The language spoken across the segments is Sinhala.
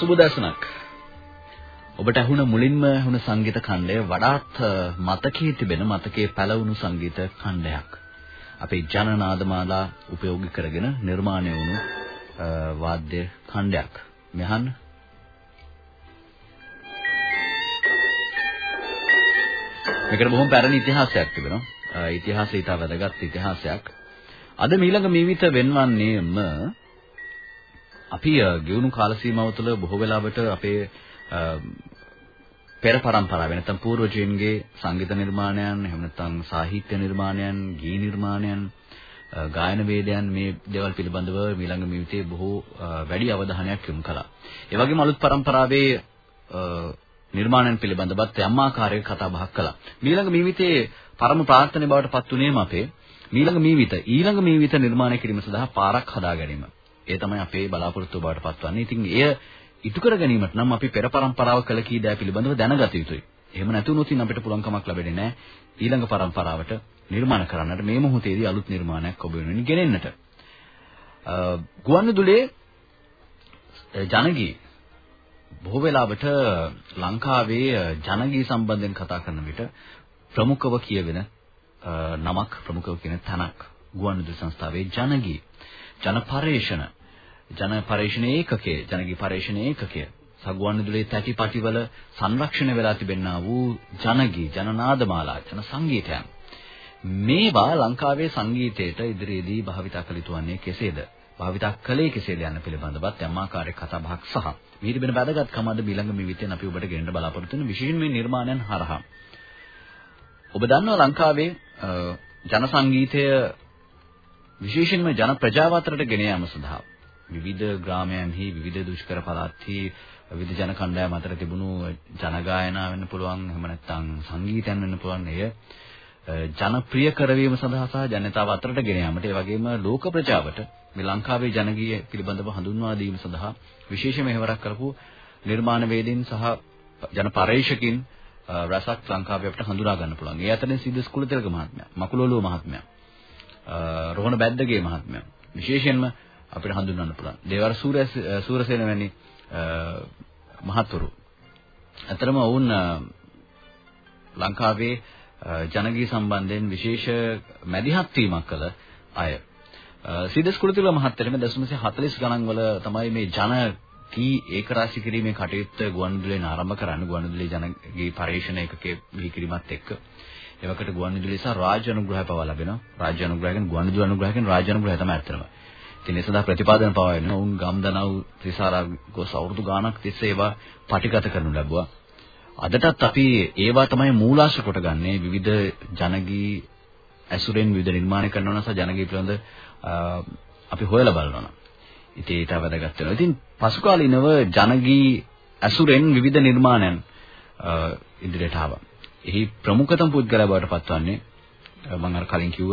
අයිබෝන් සුබ දසනක්. ඔබට ඇහුණ මුලින්ම ඇහුණ සංගීත ඛණ්ඩය වඩාත් මතකයේ තිබෙන මතකයේ පැලවුණු සංගීත ඛණ්ඩයක්. අපේ ජනනාදමාලා උපයෝගී කරගෙන නිර්මාණය වුණු වාද්‍ය ඛණ්ඩයක්. මෙහන් මේකට බොහොම පැරණි ඉතිහාසයක් තිබෙනවා. ඉතිහාසය ඊට වැදගත් ඉතිහාසයක්. අද මීළඟ මීවිත වෙන්වන්නේම අපි ගෙවුණු කාල සීමාව තුළ බොහෝ වෙලාවට අපේ පෙර પરම්පරාව නැත්නම් පූර්වජයන්ගේ සංගීත නිර්මාණයන් එහෙම නැත්නම් සාහිත්‍ය නිර්මාණයන් ගී නිර්මාණයන් ගායන වේදයන් මේ දේවල් පිළිබඳව ඊළඟ මිවිතේ බොහෝ වැඩි අවධානයක් යොමු කළා. ඒ වගේම අලුත් પરම්පරාවේ නිර්මාණයන් පිළිබඳවත් යම් ආකාරයක කතා බහක් කළා. ඊළඟ මිවිතේ පරම ප්‍රාර්ථනාව බවට පත් වුණේම අපේ ඊළඟ මිවිත ඊළඟ මිවිත නිර්මාණය කිරීම සඳහා පාරක් හදා ගැනීම. ඒ තමයි අපේ බලාපොරොත්තු බවට පත්වන්නේ. ඉතින් එය ඉටු කර ගැනීමට නම් අපි පෙර પરම්පරාව කළ කී දෑ පිළිබඳව දැනගත යුතුයි. එහෙම නැතුනොත් අපිට පුළුවන්කමක් ලැබෙන්නේ නැහැ ඊළඟ પરම්පරාවට නිර්මාණ කරන්නට මේ මොහොතේදී අලුත් නිර්මාණයක් ඔබ වෙනුවෙන් ගෙනෙන්නට. ගුවන්විදුලියේ ජනගී බොහෝ වෙලාවට ලංකාවේ ජනගී සම්බන්ධයෙන් කතා කරන විට ප්‍රමුඛව කියවෙන නමක් ප්‍රමුඛව කියන තනක් ගුවන්විදුලි සංස්ථාවේ ජනගී ජනපරේෂණ ජන පරේෂණ ඒකකයේ ජනගී පරේෂණ ඒකකය. සගුවන්විදුලියේ තැටිපටිවල සංරක්ෂණය වෙලා තිබෙනා වූ ජනගී ජනනාදමාලා ජන සංගීතයන්. මේවා ලංකාවේ සංගීතයට ඉදිරියේදී භාවිතා කළ යුතු වන්නේ කෙසේද? භාවිතා කළේ කෙසේද යන්න පිළිබඳවත් යම් ආකාරයක කතා බහක් සහ මේ තිබෙන වැදගත්කම අද ඊළඟ මිවිතෙන් අපි ඔබට ගෙන්න බලාපොරොත්තු වෙන විශේෂයෙන් මේ නිර්මාණයන් හරහා. ඔබ දන්නවා ලංකාවේ ජන සංගීතය විශේෂයෙන්ම ජන ප්‍රජාව අතරට ගෙන යාම සඳහා විවිධ ග්‍රාමයන්හි විවිධ දුෂ්කර පළාත්හි විවිධ ජන කණ්ඩායම් අතර තිබුණු ජන ගායනා වෙන්න පුළුවන්. එහෙම නැත්නම් සංගීතයන් වෙන්න පුළුවන්. එය ජනප්‍රිය කරවීම සඳහා සහ ජනතාව අතරට ගෙන යාමට ඒ වගේම ලෝක ප්‍රජාවට මේ ලංකාවේ ජනගීය පිළිබඳව හඳුන්වා දීම සඳහා විශේෂ මෙහෙවරක් කරපු නිර්මාණ වේදීන් සහ ජන පරේක්ෂකින් රසක් ලංකාවේ අපිට හඳුනා ගන්න පුළුවන්. ඒ අතරින් සිද්දස් කුලතිලක මහත්මයා, මකුලොළුව මහත්මයා, රෝහණ බැද්දගේ මහත්මයා. විශේෂයෙන්ම අපිට හඳුන්වන්න පුළුවන්. දේවර සූර්ය සූරසේන වැනි මහතුරු. අතරම වුන් ලංකාවේ ජනගී සම්බන්ධයෙන් විශේෂ මැදිහත් වීමක් කළ අය. සිද්දස් කුලතිලක මහත්තයා මේ 1940 ගණන් වල තමයි මේ ජන කී ඒකරාශී කිරීමේ කටයුත්ත ගුවන්විදුලියෙන් ආරම්භ කරන්න ගුවන්විදුලි ජනගේ පරීක්ෂණ ඒකකයේ බිහිකිරීමත් එක්ක එවකට ගුවන්විදුලි සහ රාජ්‍ය අනුග්‍රහය පවා ලැබෙනවා රාජ්‍ය අනුග්‍රහය කියන්නේ ගුවන්විදුලි අනුග්‍රහය කියන්නේ රාජ්‍ය අනුග්‍රහය තමයි ඇත්තම. ඉතින් ඒ සඳහා ප්‍රතිපාදන පවා වෙනවා. උන් ගම්දනව් ත්‍රිසාරා ගොස් අවුරුදු ගාණක් තිස්සේ ඒවා පටිගත කරනු ලැබුවා. අදටත් අපි ඒවා තමයි මූලාශ්‍ර කොටගන්නේ විවිධ ජනගී ඇසුරෙන් විවිධ නිර්මාණ කරනවා සහ ජනගී පිළිබඳ අපි හොයලා බලනවා. ඉතින් ඊට වැදගත් වෙනවා. ඉතින් පසු කාලිනව ජනගී ඇසුරෙන් විවිධ නිර්මාණයන් ඉදිරියට ආවා. එහි ප්‍රමුඛතම පුද්ගලයා බවට පත්වන්නේ මම අර කලින් කිව්ව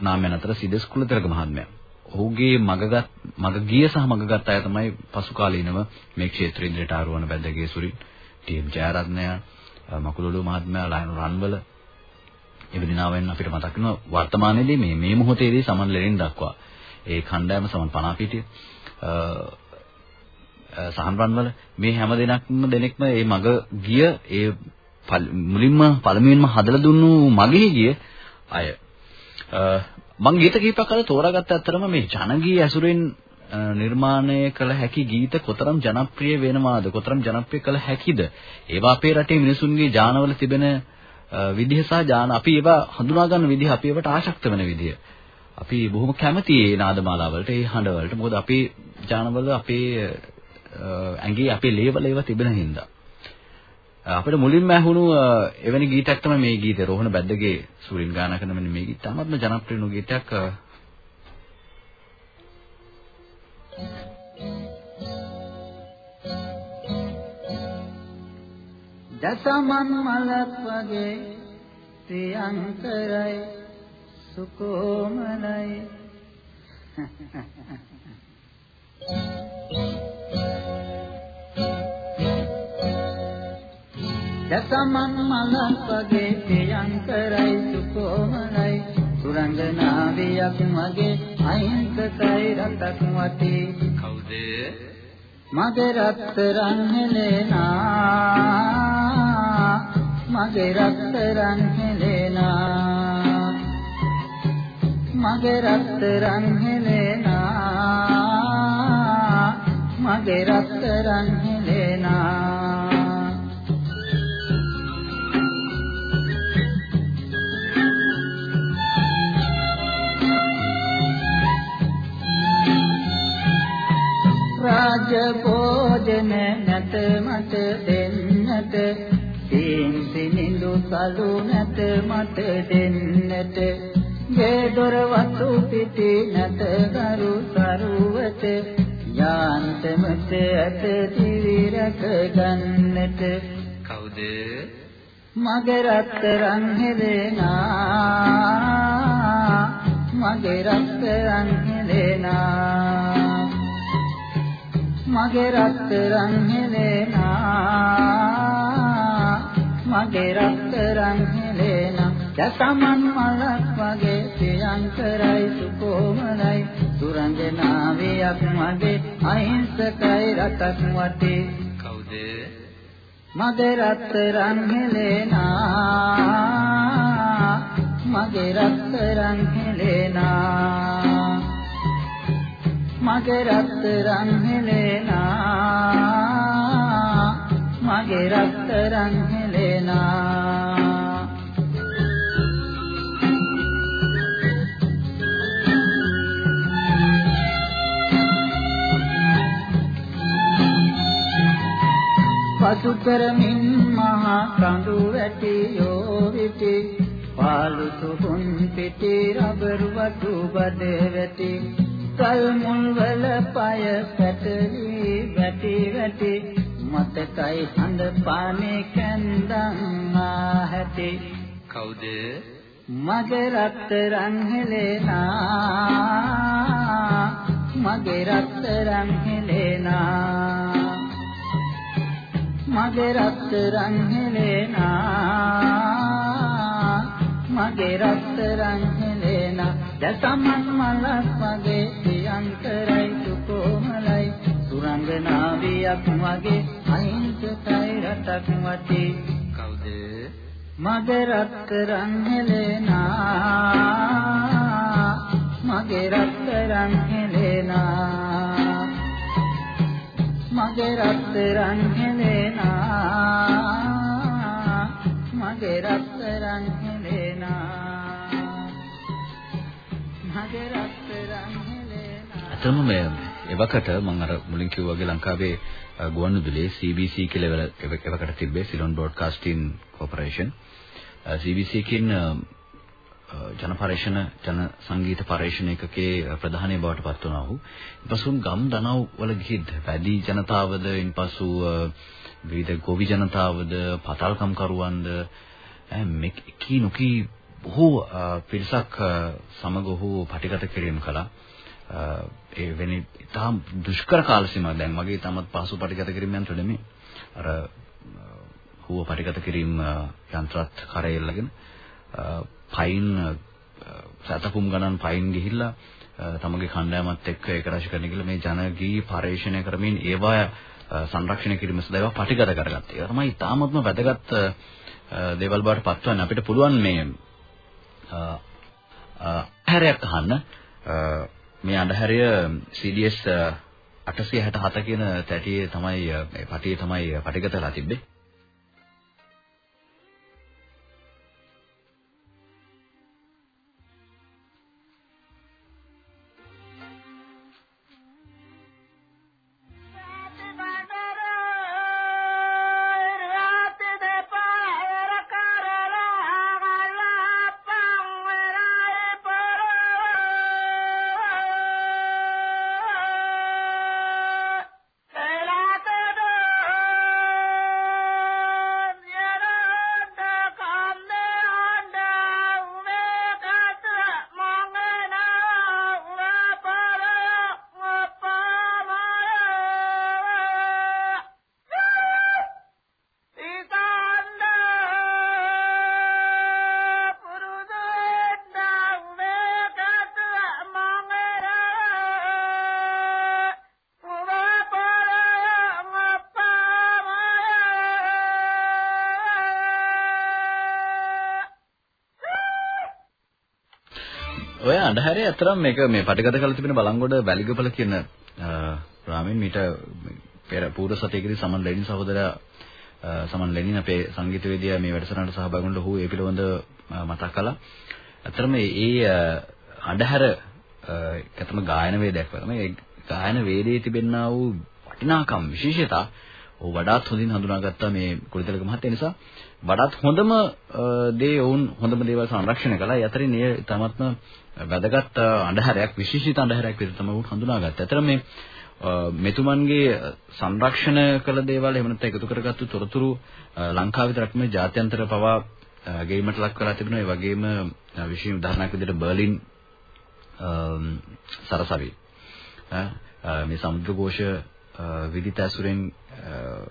නාමයන් අතර සිදස් කුලතරක මහත්මයා. ඔහුගේ මගගත් මග ගිය සහ මගගත් අය තමයි පසු කාලීනව මේ ක්ෂේත්‍රය ඉදිරියට ආරවන බැද්දගේ සුරින් ටීම් ජයරත්නය මකුලොළු මහත්මයා ලයන රන්වල. එවැනි නාමයන් අපිට මතක් වෙනවා වර්තමානයේදී මේ මේ මොහොතේදී සමන් ලෙනින් දක්වා ඒ කණ්ඩායම සමන් 50 පිටිය සහන්රන් වල මේ හැම දෙනක්ම දෙනෙක්ම මේ මග ගිය ඒ මුලින්ම පළමුවෙන්ම හදලා දුන්නු මගේ ගිය අය. මම ගීත කීපයක් අද තෝරාගත්ත අතරම මේ ජනගී ඇසුරෙන් නිර්මාණය කළ හැකි ගීත කොතරම් ජනප්‍රිය වෙනවාද? කොතරම් ජනප්‍රිය කළ හැකිද? ඒවා අපේ රටේ මිනිසුන්ගේ ජානවල තිබෙන විදිහ සහ ජාන අපි ඒවා හඳුනා ගන්න විදිහ අපි ඒවට ආශක්ත වෙන විදිහ අපි බොහොම කැමති ඒ නාදමාලාවලට ඒ හඬවලට. මොකද අපේ ජානවල අපේ ඇඟේ අපේ ලේවල ඒවා තිබෙන හින්දා. අපිට මුලින්ම ඇහුණු එවැනි ගීතයක් තමයි මේ ගීතය. රෝහණ බැද්දගේ සූරින් ගාන කරන මෙන්න මේ ගීතය. තමත්ම ජනප්‍රිය වුණු ගීතයක් දසමන් මලක් වගේ ප්‍රියංකරයි සුකෝමලයි. දසමන් මලක් වගේ ප්‍රියංකරයි සුකෝමලයි. සුරංගනාවියක් මගේ අහිංසකයි රටක් වටේ. කවුද? මගේ රත්තරන් හෙලෙනා මගේ රත්තරන් හෙලෙනා මගේ රත්තරන් හෙලෙනා මගේ රත්තරන් හෙලෙනා දෙන්නට සීන් සිනිඳු සලු නැත මට දෙන්නට. ගේ දොර වතු පිටි නැත ගරු සරුවත යාන්තමත ඇත දිවිරක ගන්නට. කවුද? මගේ රත්තරන් හෙලෙනා මගේ රත්තරන් හෙලෙනා මගේ රත්තරන් හෙලෙනා මගේ රත්තරන් හෙලෙනා දසමන් මලක් වගේ ප්‍රියංකරයි සුකොමලයි. සුරංගනාවියක් මගේ අහිංසකයි රටක් වටේ. කවුද? මගේ රත්තරන් හෙලෙනා මගේ රත්තරන් හෙලෙනා මගේ රත්තරන් හෙලෙනා මගේ රත්තරන් හෙලෙනා පසු කරමින් මහා කඳු වැටියෝ විටි පාලු සුබුන් පිටි රබර් වතු බද වැටි කල් මුල් වල පය පැටලි වැටි වැටි මතකයි හඳ පානේ කැන්දන් ආහැටි කවුද? මගේ රත්තරන් හෙලෙනා. මගේ රත්තරන් හෙලෙනා. මගේ රත්තරන් හෙලෙනා. මගේ රත්තරන් හෙලෙනා. දසමන් මලක් වගේ ප්‍රියංකරයි සුකොමලයි සුරංගනාවියක් වගේ අහිංසකයි රටක් වටේ. කවුද? මගේ රත්තරන් හෙලෙනා. මගේ රත්තරන් හෙලෙනා. මගේ රත්තරන් හෙලෙනා. මගේ රත්තරන් හෙලෙනා. මගේ රත්තරන් හෙලෙනා. අතම මේ එවකට මම අර මුලින් කිව්වා වගේ ලංකාවේ අ, ගුවන්විදුලියේ CBC කියලා එවකට එවකට තිබ්බේ සිලොන් බ්‍රෝඩ්කාස්ටිං කෝපරේෂන් CBC කින් අ, අ, ජන පර්යේෂණ ජන සංගීත පර්යේෂණ ඒකකයේ ප්‍රධානී බවට පත් වුණා ඔහු. ඊපසු ගම් දනව් වල ගිහිද්ද වැඩි ජනතාවද ඉන්පසු අ, විවිධ ගොවි ජනතාවද පතල්කම් කරුවන්ද ඈ මේ කී නොකී බොහෝ අ, පිරිසක් අ, සමග ඔහු පටිගත කිරීම කළා. අ, ඒ වෙනි තාම දුෂ්කර කාල සීමාවක් දැන් වගේ තමත් පහසු පටිගත කිරීම යන්ත්‍ර නෙමෙයි. අර අ, හුව පටිගත කිරීම අ, යන්ත්‍රත් කරේ එල්ලගෙන අ, පයින් අ, සතකුම් ගණන් පයින් ගිහිල්ලා අ, තමගේ කණ්ඩායමත් එක්ක ඒක රාශි කරන කියලා මේ ජනගී පරිශ්‍රණය කරමින් ඒවා අ, සංරක්ෂණය කිරීම සඳහා ඒවා පටිගත කරගත්තා. ඒක තමයි තාමත්ම වැදගත් අ, දේවල් බවට පත්වන්න අපිට පුළුවන් මේ අහරයක් අහන්න අ, මේ අඳුරය CDS uh, 867 කියන තැටියේ තමයි අ, මේ පටියේ තමයි uh, පටිගතලා තිබ්බේ. අඳුරේ අතරම මේක මේ පටිගත කරලා තිබෙන බලංගොඩ වැලිගපල කියන රාමෙන් මීට පෙර පූර්ව සතියේදී සමන් ලෙනින් සහෝදරයා සමන් ලෙනින් අපේ සංගීතවේදියා මේ වැඩසටහනට සහභාගී වුණා ඔහු ඒ පිළිබඳ මතක් කළා. අතරම මේ අඳුර එකතම ගායන වේදයක් වගේ මේ ගායන වේදයේ තිබෙනා වූ වටිනාකම් විශේෂතා ඔහු වඩාත් හොඳින් හඳුනාගත්තා මේ කුලිතලක මහත්තයා නිසා වඩාත් හොඳම දේ වුන් හොඳම දේවල් සංරක්ෂණය කළා. ඒ අතරින් ඒ තමත්ම වැදගත් අඳුරයක් විශේෂිත අඳුරයක් විදිහට තමයි උන් හඳුනාගත්තේ. අතර මේ මෙතුමන්ගේ සංරක්ෂණ කළ දේවල් එහෙම නැත්නම් එකතු කරගත්තු තොරතුරු ලංකාව විතරක් නෙවෙයි ජාත්‍යන්තර පවා ගෙවීමට ලක් කරලා තිබෙනවා. ඒ වගේම විශේෂ උදාහරණයක් විදිහට බර්ලින් සරසවි මේ සමුද්‍රഘോഷ විදිත ඇසුරෙන්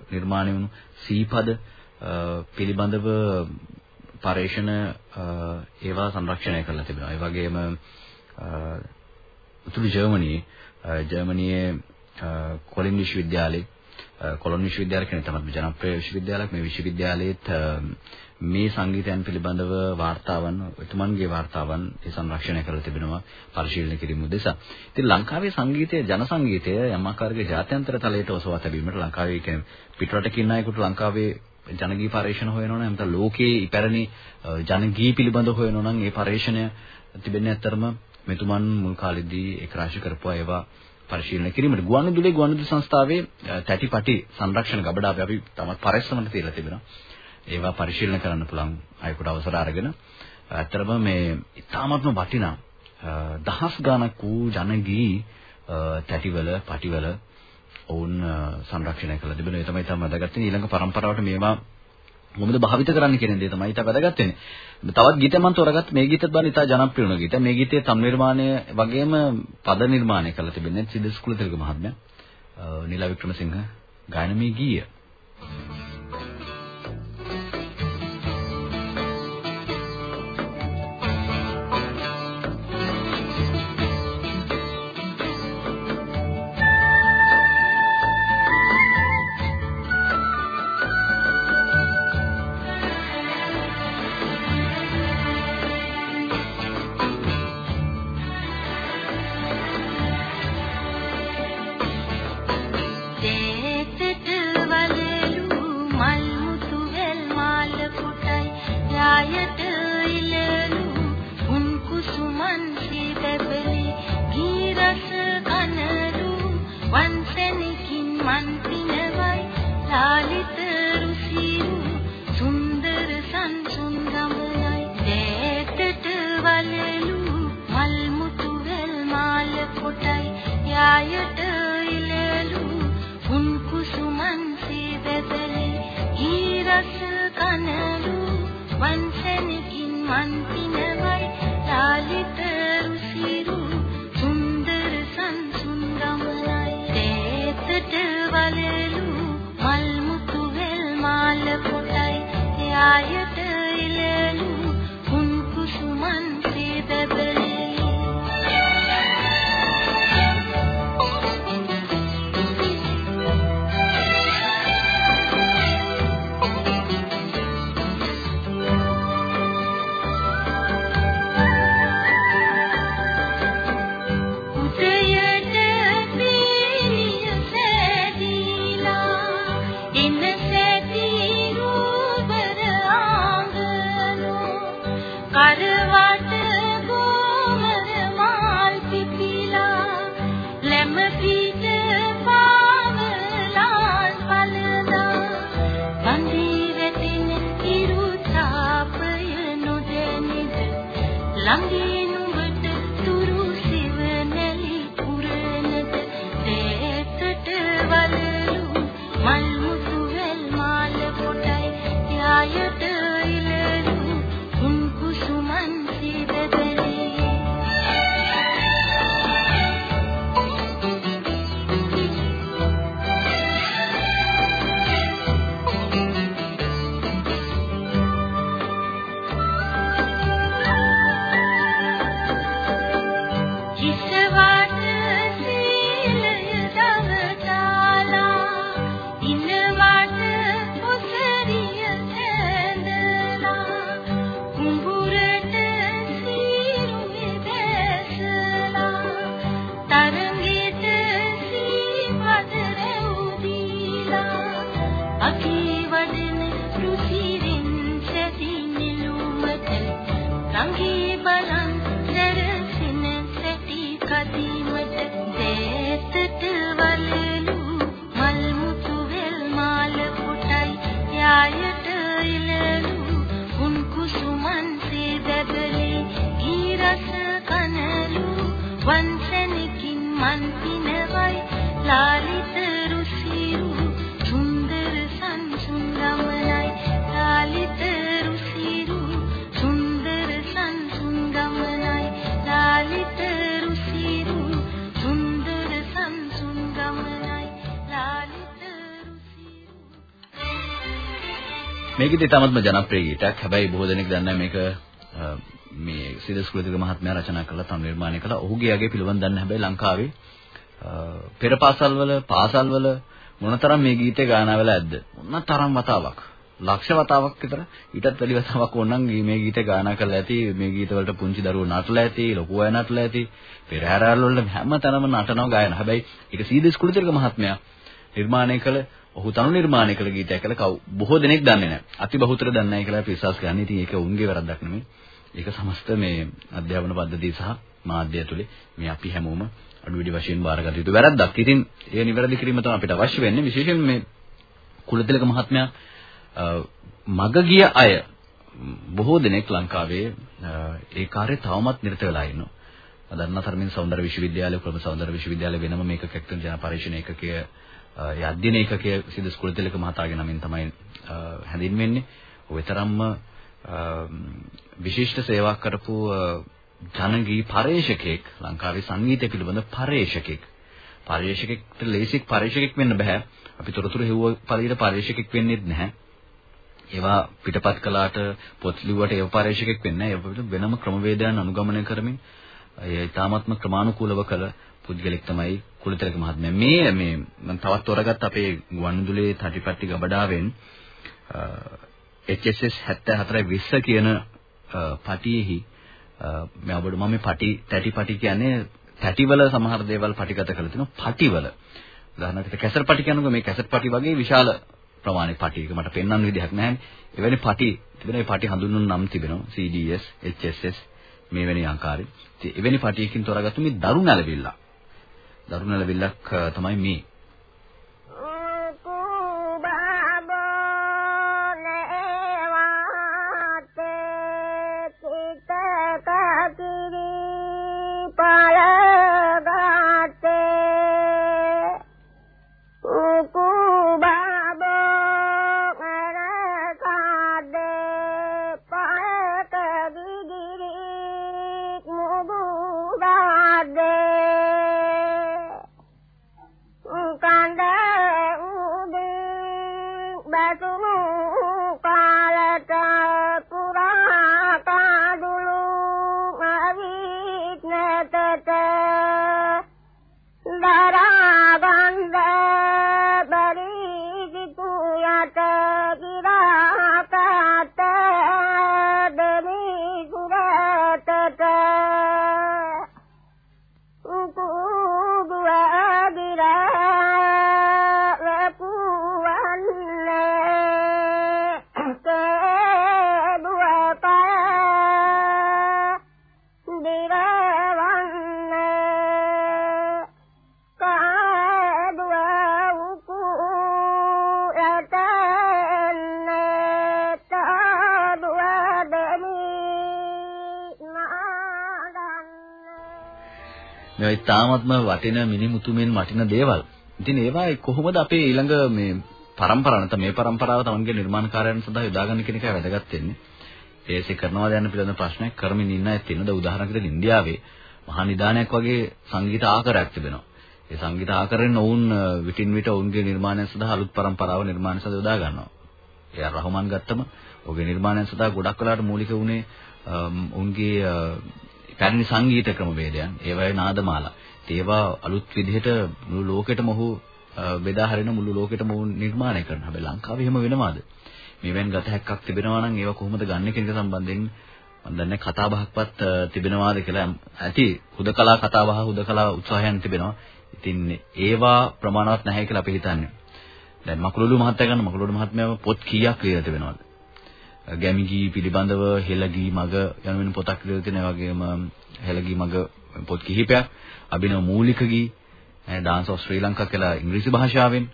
නිර්මාණය වුණු සීපද පිළිබඳව පරේෂණ ඒවා සංරක්ෂණය කරලා තිබෙනවා. ඒ වගේම උතුරු ජර්මනියේ ජර්මනියේ කොලින් විශ්වවිද්‍යාලයේ කොලොන් විශ්වවිද්‍යාලය කියන තමයි ජනප්‍රිය විශ්වවිද්‍යාලයක් මේ විශ්වවිද්‍යාලයේත් මේ සංගීතයන් පිළිබඳව වාර්තාවන් එතුමන්ගේ වාර්තාවන් ඒ සංරක්ෂණය කරලා තිබෙනවා පරිශීලනය කිරීම උදෙසා. ඉතින් ලංකාවේ සංගීතය ජන සංගීතය යම් ආකාරයක ජාත්‍යන්තර තලයට ඔසවා තැබීමට ලංකාවේ කියන්නේ පිටරටකින් අයෙකුට ලංකාවේ ජනගී පරිශ්‍රණ හොයනවා නම් නැත්නම් ලෝකයේ ඉපැරණි ජනගී පිළිබඳව හොයනවා නම් ඒ පරිශ්‍රණය තිබෙන්නේ ඇත්තරම මෙතුමන් මුල් කාලෙදී ඒක රාශි කරපුවා ඒවා පරිශීලනය කිරීමට ගුවන්විදුලි ගුවන්විදුලි සංස්ථාවේ තැටිපටි සංරක්ෂණ ගබඩාව අපි තමත් පරිස්සමට තියලා තිබෙනවා. ඒවා පරිශීලනය කරන්න පුළුවන් අයෙකුට අවසර අරගෙන ඇත්තටම මේ ඉතාමත්ම වටිනා දහස් ගණක් වූ ජනගී තැටිවල පටිවල ඔවුන් සංරක්ෂණය කළ තිබෙනවා. ඒ තමයි තමයි වැදගත් වෙන්නේ. ඊළඟ પરම්පරාවට මේවා මොකද භාවිත කරන්න කියන දේ තමයි ඉතා වැදගත් වෙන්නේ. තවත් ගීත මම තෝරගත්ත මේ ගීතත් බලන්න ඉතා ජනප්‍රිය වුණ ගීත. මේ ගීතයේ තම් නිර්මාණය වගේම පද නිර්මාණය කරලා තිබෙන්නේ සිද්දස් කුලතිලක මහත්මයා. නිලා වික්‍රමසිංහ ගායන මේ ගීය. Thank you. මේ ගීතය තමත්ම ජනප්‍රිය ගීතයක්. හැබැයි බොහෝ දෙනෙක් දන්නේ මේක මේ සිදස් කුලතික මහත්මයා රචනා කළා තම නිර්මාණය කළා. ඔහුගේ යගේ පිළිවන් දන්නේ හැබැයි ලංකාවේ පෙර පාසල්වල පාසල්වල මොනතරම් මේ ගීතේ ගායනා වෙලා ඇද්ද? මොනතරම් වතාවක්? ලක්ෂ වතාවක් විතර ඊටත් වැඩි වතාවක් ඕනනම් මේ ගීතේ ගායනා කරලා ඇති මේ ගීත වලට පුංචි දරුවෝ නටලා ඇති ලොකු අය නටලා ඇති පෙරහැරවල වල හැම තැනම නටනවා ගායන. හැබැයි ඒක සීදස් කුලතික මහත්මයා නිර්මාණය කළ ඔහු තනු නිර්මාණය කළ ගීතයක් කියලා කවු බොහෝ දෙනෙක් දන්නේ නැහැ. අති බහුතර දන්නේ නැහැ කියලා අපි විශ්වාස කරන්නේ. ඉතින් ඒක උන්ගේ වැරද්දක් නෙමෙයි. ඒක සමස්ත මේ අධ්‍යාපන පද්ධතිය සහ මාධ්‍ය ඇතුලේ මේ අපි හැමෝම අඩු වැඩි වශයෙන් බාරගත යුතු වැරද්දක්. ඉතින් ඒ නිවැරදි කිරීම තමයි අපිට අවශ්‍ය වෙන්නේ. විශේෂයෙන් මේ කුලතිලක මහත්මයා මග ගිය අය බොහෝ දෙනෙක් ලංකාවේ ඒ කාර්යය තවමත් නිරත වෙලා ඉන්නවා. දන්නා තරමින් සෞන්දර්ය විශ්වවිද්‍යාලය ක්‍රම සෞන්දර්ය විශ්වවිද්‍යාලය වෙනම මේක කැක්ටන් ජන පරීක්ෂණ ඒකකය ඒ අධ්‍යයන ඒකකයේ සිදු කුලතිලක මහතාගේ නමින් තමයි හැඳින්වෙන්නේ. ඔය තරම්ම විශිෂ්ට සේවාවක් කරපු ජනගී පරේෂකෙක් ලංකාවේ සංගීතය පිළිබඳ පරේෂකෙක්. පරේෂකෙක්ට ලේසික් පරේෂකෙක් වෙන්න බෑ. අපි තොරතුරු හෙව්ව පළියට පරේෂකෙක් වෙන්නේත් නැහැ. ඒවා පිටපත් කළාට පොත් ලිව්වට ඒව පරේෂකෙක් වෙන්නේ නැහැ. ඒවට වෙනම ක්‍රමවේදයන් අනුගමනය කරමින් ඒ ඊ타ත්ම ක්‍රමානුකූලව කළ පුද්ගලෙක් තමයි කුලතිලක මහත්මයා. මේ මේ මම තවත් තොරගත්ත අපේ ගුවන්විදුලියේ තටිපට්ටි ගබඩාවෙන් HSS 7420 කියන පටියෙහි මම ඔබට මම මේ පටි තැටි පටි කියන්නේ තැටිවල සමහර දේවල් පටිගත කරලා තිනවා පටිවල. උදාහරණයකට කැසට් පටි කියනකොට මේ කැසට් පටි වගේ විශාල ප්‍රමාණයක් පටි එක මට පෙන්වන්න විදිහක් නැහැ. එවැනි පටි තිබෙන ඒ පටි හඳුන්වන නම් තිබෙනවා CDS, HSS මේ වෙනි ආකාරي. ඉතින් එවැනි පටියකින් තොරගත්තු මේ දරු නැලවිල්ලක්. දරු නැලවිල්ලක් තමයි මේ. තාමත්ම වටින මිනිමුතුමෙන් වටින දේවල්. ඉතින් ඒවා කොහොමද අපේ ඊළඟ මේ પરම්පරාව නැත්නම් මේ પરම්පරාව තමන්ගේ නිර්මාණකාරයන් සඳහා යොදා ගන්න කියන එකයි වැදගත් වෙන්නේ. ඒසේ කරනවාද යන පිළිබඳ ප්‍රශ්නයක් කරමින් ඉන්න අය තියෙනවා. ද උදාහරණයකට ඉන්දියාවේ මහා නිදානයක් වගේ සංගීත ආකාරයක් තිබෙනවා. ඒ සංගීත ආකාරයෙන් ඔවුන් විටින් විට ඔවුන්ගේ නිර්මාණයන් සඳහා අලුත් પરම්පරාව නිර්මාණ සඳහා යොදා ගන්නවා. ඒ රහමන් ගත්තම ඔහුගේ නිර්මාණයන් සඳහා ගොඩක් වෙලාවට මූලික වුණේ ඔවුන්ගේ පැරණි සංගීත ක්‍රමවේදයන්, ඒවයේ නාදමාලා. ඒවා අලුත් විදිහට මුළු ලෝකෙටම ඔහු බෙදා හරින මුළු ලෝකෙටම ඔහු නිර්මාණය කරනවා. හැබැයි ලංකාවේ එහෙම වෙනවද? මෙවෙන් ගත හැක්කක් තිබෙනවා නම් ඒවා කොහොමද ගන්න කියන එක සම්බන්ධයෙන් මම දන්නේ කතා බහක්වත් තිබෙනවාද කියලා ඇති හුදකලා කතා බහ හුදකලා උත්සාහයන් තිබෙනවා. ඉතින් ඒවා ප්‍රමාණවත් නැහැ කියලා අපි හිතන්නේ. දැන් මකුළුළු මහත්තයා ගන්න මකුළුළු මහත්මයාව පොත් කීයක් ලියලා තිබෙනවද? ගැමිගී පිළිබඳව හෙළගී මග යන වෙන පොතක් ලියලා තියෙනවා වගේම හෙළගී මග පොත් කිහිපයක් අභිනව මූලික ගී ඩාන්ස් ඔෆ් ශ්‍රී ලංකා කියලා ඉංග්‍රීසි භාෂාවෙන්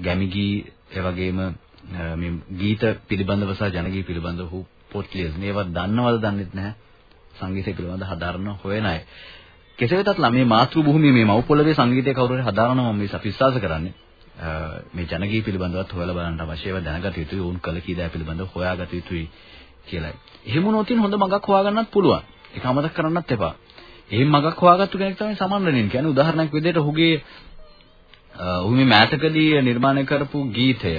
ගැමිගී ඒ වගේම මේ ගීත පිළිබඳව සහ ජනගී පිළිබඳව පොත් ලියන ඒවා දන්නවද දන්නෙත් නැහැ සංගීතය පිළිබඳ හදාරන හොයන අය. කෙසේ වෙතත් ළමේ මාතෘ භූමියේ මේ මව්පොළවේ සංගීතය කවුරු හරි හදාරනවා මම මේ විශ්වාස කරන්නේ. මේ ජනගී පිළිබඳවත් හොයලා බලන්න අවශ්‍යව දැනගත යුතුයි. වුන් කල කී දෑ පිළිබඳව හොයාගත යුතුයි කියලායි. එහෙම වුණොත් හොඳ මගක් හොයාගන්නත් පුළුවන්. ඒක අමතක කරන්නත් එපා. එහෙම මගක් හොයාගත්තු කෙනෙක් තමයි සමන්රණින් කියන්නේ. උදාහරණයක් විදිහට ඔහුගේ ඔහු මේ මෑතකදී නිර්මාණය කරපු ගීතය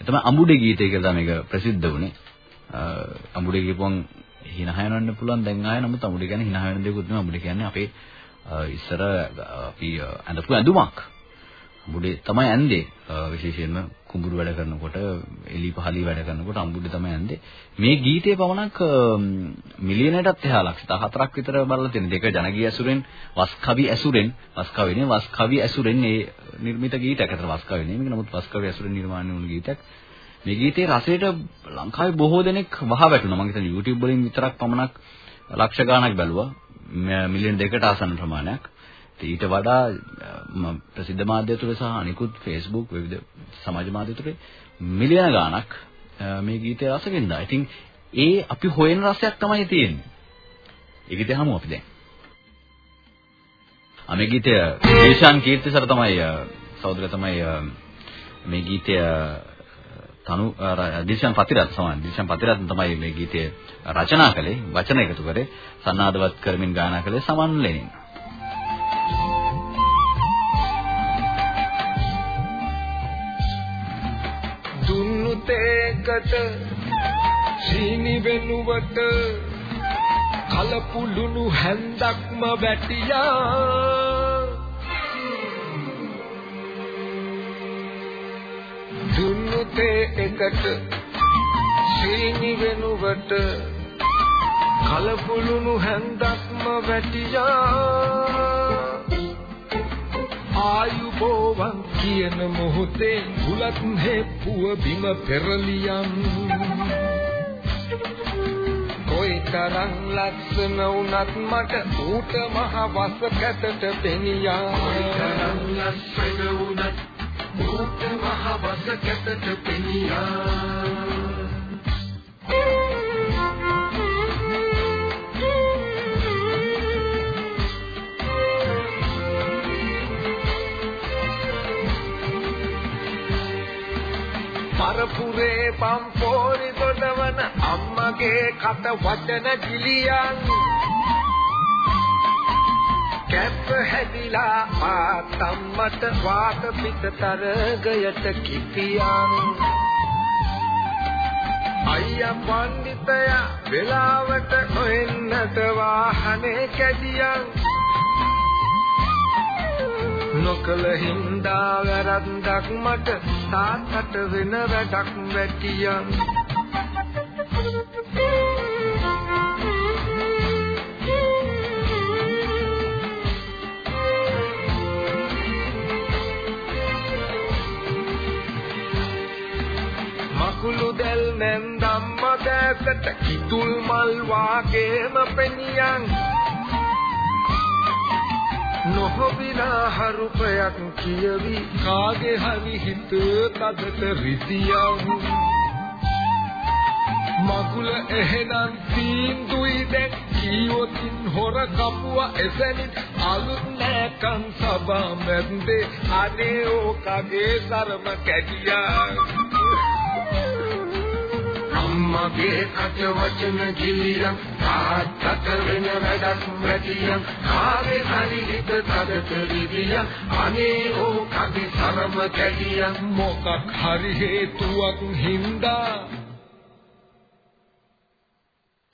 තමයි අඹුඩේ ගීතය කියලා මේක ප්‍රසිද්ධ වුණේ. අඹුඩේ කියපුවම හිනහ යනන්න පුළුවන් දැන් ආය නමුත් අඹුඩේ කියන්නේ හිනහ වෙන දෙයක්වත් නෙමෙයි අඹුඩේ කියන්නේ අපේ ඉස්සර අපි ඇඳපු ඇඳුමක්. අඹුඩේ තමයි ඇඳේ විශේෂයෙන්ම කුඹුරු වැඩ කරනකොට එලි පහලි වැඩ කරනකොට අඹුඩේ තමයි ඇඳේ. මේ ගීතේ පවණක් මිලියනයටත් එහා ලක්ෂ 14ක් විතර බලලා තියෙන දෙක ජනගී ඇසුරෙන් වස් කවි ඇසුරෙන් වස් කවි නේ වස් කවි ඇසුරෙන් මේ නිර්මිත ගීතයක්. අතන වස් කවි නෙමෙයි නමුත් වස් කවි ඇසුරෙන් නිර්මාණය වුණු ගීතයක්. මේ ගීතේ රසයට ලංකාවේ බොහෝ දෙනෙක් වහ වැටුණා. මම හිතන්නේ YouTube වලින් විතරක් පමණක් ලක්ෂ ගාණක් බැලුවා. මිලියන දෙකට ආසන්න ප්‍රමාණයක්. ඊට වඩා ප්‍රසිද්ධ මාධ්‍ය තුල සහ අනිකුත් Facebook විවිධ සමාජ මාධ්‍ය තුල මිලියන ගාණක් මේ ගීතය රස වින්දා. ඉතින් ඒ අපි හොයන රසයක් තමයි තියෙන්නේ. ඒක දිහාම අපි දැන්. ආ මේ ගීතය දේශාන් කීර්තිසර තමයි සහෝදර තමයි මේ ගීතය තනු දිල්ෂන් පතිරත් සමාන දිල්ෂන් පතිරත් තමයි මේ ගීතය රචනා කළේ වචන එකතු කරේ සන්නාදවත් කරමින් ගායනා කළේ සමන් ලෙනින් තේකට සීනි වෙනුවට කලපුලුණු හැන්දක්ම වැටියා. දුන්නු තේකට සීනි වෙනුවට කලපුලුණු හැන්දක්ම වැටියා. ආයුබෝවන් කියන මොහොතේ බුලත් හෙප්පුව බිම පෙරලියම් කොයිතරම් ලස්සන වුණත් මට ඌට මහ වස කැතට පෙනියා. කොයිතරම් ලස්සන වුණත් ඌට මහ වස කැතට පෙනියා. පරපුරේ පම්පෝරි දොඩවන අම්මගේ කට වචන ගිලියන්. කැප හැදිලා ආතම්මට වාත පිටතර ගයට කිපියන්. අයියා පඬිතයා වෙලාවට හොෙන්නට වාහනේ කැදියන් නොකල හින්දා වැරද්දක් මට තාත්තට වෙන වැඩක් වැටියන් මකුළු දැල් නැන්දම්ම දැසට කිතුල් මල් වාගේම පෙනියන්. නොහොබිලා හරුපයක් කියවි. කාගේ හරි හිත තදට රිසියම් මකුල එහෙනම් තීන්දුයි දැන් කීවොතින් හොර කපුව එසැනින්. අලුත් නෑකම් සබා මැද්දේ අනේ ඕ කගේ සරම කැඩියා. අම්මගේ කට වචන කිලියම් තාත්තට වෙන වැඩක් වැඩියම් කාගේ හරි හිත තදට රිදියම් අනේ ඕ කගේ සරම කැඩියම්. මොකක් හරි හේතුවක් හින්දා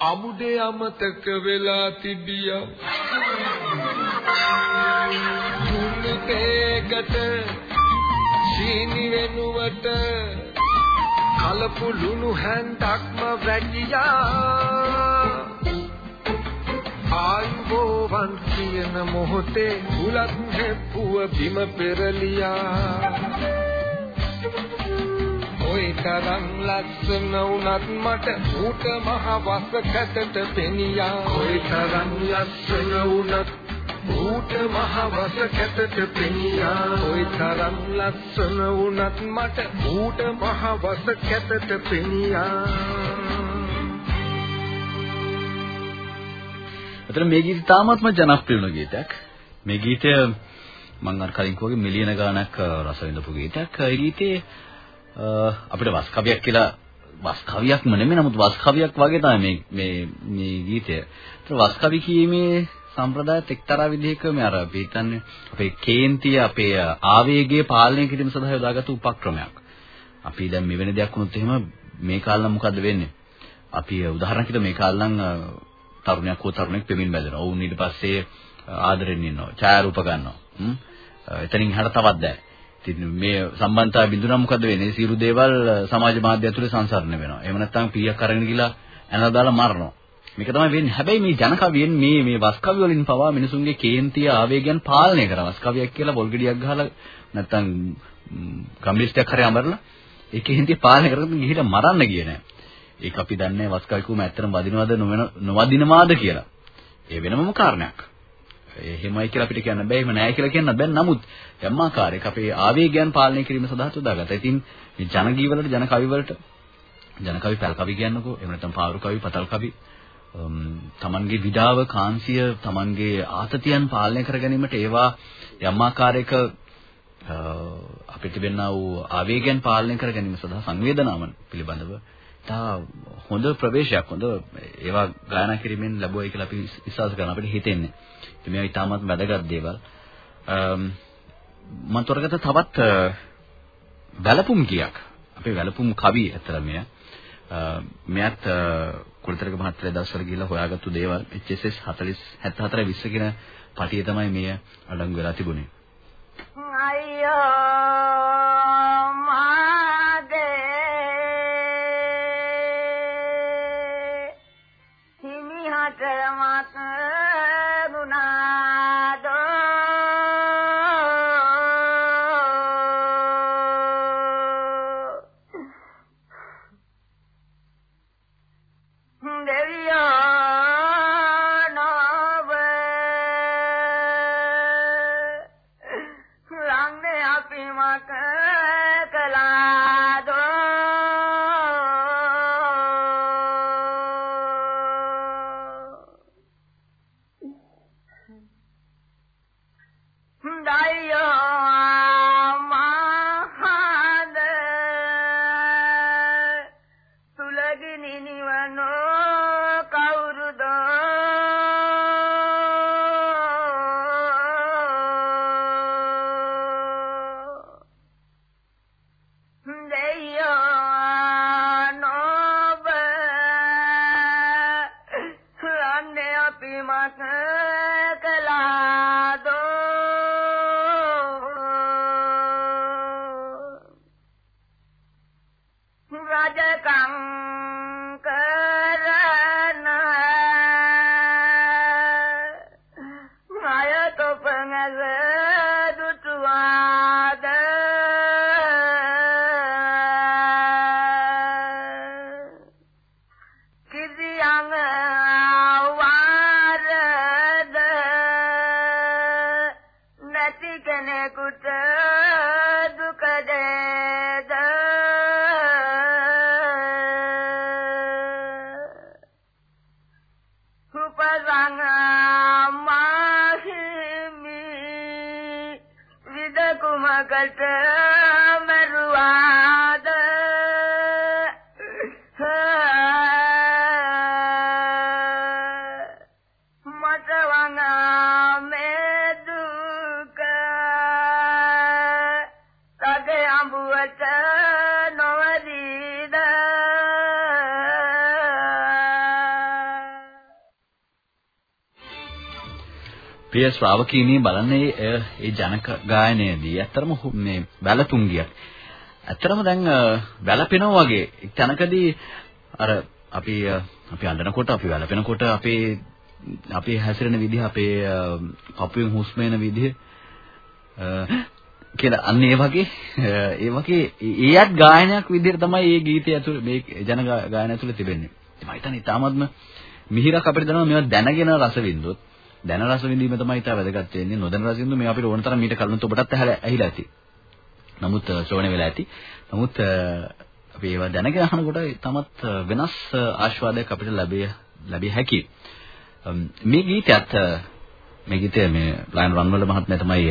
අමුඩේ අමතක වෙලා තිබියම්. දුන්නේකට සීනි වෙනුවට කලපුලුණු හැන්දක්ම වැටියා. ආයුබෝවන් කියන මොහොතේ බුලත් හෙප්පුව බිම පෙරලියා. ඔය තරම් ලස්සන වුණත් මට ඌට මහ වස කැතට පෙනියා. ඔය තරම් ලස්සන වුණත් ඌට මහ වස කැතට පෙනියා. ඔය තරම් ලස්සන වුණත් මට ඌට මහ වස කැතට පෙනියා අතන මේ ගීතය තාමත්ම ජනප්‍රිය වුණ ගීතයක්. මේ ගීතය මම අර කලින් කිව්වාගේ මිලියන ගාණක් රස විඳපු ගීතයක්. ඒ ගීතේ අපිට වස් කවියක් කියලා වස් කවියක්ම නෙමෙයි නමුත් වස් කවියක් වගේ තමයි මේ මේ මේ ගීතය. ඒතර වස් කවි කීමේ සම්ප්‍රදායත් එක්තරා විදිහක මේ අර අපි හිතන්නේ අපේ කේන්තිය අපේ ආවේගය පාලනය කිරීම සඳහා යොදාගත් උපක්‍රමයක්. අපි දැන් මෙවැනි දෙයක් වුණොත් එහෙම මේ කාලේ මොකද්ද වෙන්නේ? අපි උදාහරණයකට මේ කාලේ නම් තරුණයක් හෝ තරුණෙක් පෙමින් බැඳෙනවා. ඔවුන් ඊට පස්සේ ආදරෙන් ඉන්නවා. ඡායාරූප ගන්නවා. හ්ම්. එතනින් එහාට තවත් දැන්. ඉතින් මේ සම්බන්ධතාවය බිඳුනම මොකද වෙන්නේ? සියලු දේවල් සමාජ මාධ්‍ය ඇතුලේ සංසරණය වෙනවා. එහෙම නැත්නම් පීයක් අරගෙන ගිහලා ඇනලා දාලා මරනවා. මේක තමයි වෙන්නේ. හැබැයි මේ ජන කවියෙන් මේ මේ වස් කවි වලින් පවා මිනිසුන්ගේ කේන්තිය ආවේගයන් පාලනය කරනවා. වස් කවියක් කියලා බොල් ගෙඩියක් ගහලා නැත්නම් කම්ලිස්ටයක් හරි අමරලා ඒ කේන්තිය පාලනය කරගෙන ගිහිල්ලා මරන්න ගියේ නෑ. ඒක අපි දන්නේ වස් කවි කුම ඇත්තටම වදිනවද නොවදිනවාද කියලා. ඒ වෙනමම කාරණයක්. එහෙමයි කියලා අපිට කියන්න බෑ. එහෙම නෑ කියලා කියන්න බෑ. නමුත් යම් ආකාරයක අපේ ආවේගයන් පාලනය කිරීම සඳහා යොදාගත්තා. ඉතින් මේ ජන ගී වලට ජන කවි වලට ජන කවි පැල් කවි කියන්නකෝ. එහෙම නැත්නම් පාරු කවි, පතල් කවි තමන්ගේ විඩාව කාංශිය තමන්ගේ ආතතියන් පාලනය කර ගැනීමට ඒවා යම් ආකාරයක අපිට වෙන්නා වූ ආවේගයන් පාලනය කර ගැනීම සඳහා සංවේදනාවන් පිළිබඳව තා හොඳ ප්‍රවේශයක් හොඳ ඒවා ගායනා කිරීමෙන් ලැබුවයි කියලා අපි විශ්වාස කරනවා අපිට හිතෙන්නේ. ඉතින් මේවා ඉතාමත් වැදගත් දේවල්. මම තොරගත තවත් වැලපුම් කියක්. අපේ වැලපුම් කවි ඇත්තට මෙය. මෙයත් කුලතරක මහත්තයා දවස්වල ගිහිල්ලා හොයාගත්තු දේවල් HSS 40 74 20 කියන පටිය තමයි මෙය අඩංගු වෙලා තිබුණේ. අයියෝ ප්‍රිය ශ්‍රාවකීනි බලන්නේ ඒ ජනක ගායනයේදී ඇත්තරම මේ වැලතුංගියක්. ඇත්තරම දැන් වැලපෙනවා වගේ තැනකදී අර අපි අපි අඬනකොට අපි වැලපෙනකොට අපේ අපේ හැසිරෙන විදිහ අපේ කපුවෙන් හුස්ම එන විදිහ කියලා අන්න ඒ වගේ ඒ වගේ ඒත් ගායනයක් විදිහට තමයි මේ ගීතය ඇතුළේ මේ ජන ගායන ඇතුළේ තිබෙන්නේ. මම හිතන්නේ තාමත්ම මිහිරක් අපිට දැනෙනවා මේවා දැනගෙන රස විඳොත් දැන රස විඳීම තමයි ඉතා වැදගත් වෙන්නේ. නොදැන රස විඳීම මේ අපිට ඕන තරම් මීට කලින් ඔබටත් ඇහිලා ඇති. නමුත් ශ්‍රවණය වෙලා ඇති. නමුත් අපි ඒවා දැනගෙන අහනකොට තමත් වෙනස් ආස්වාදයක් අපිට ලැබිය ලැබිය හැකියි. මේ ගීතයත් මේ ගීතය මේ ලයන් රන්වල මහත්මයා තමයි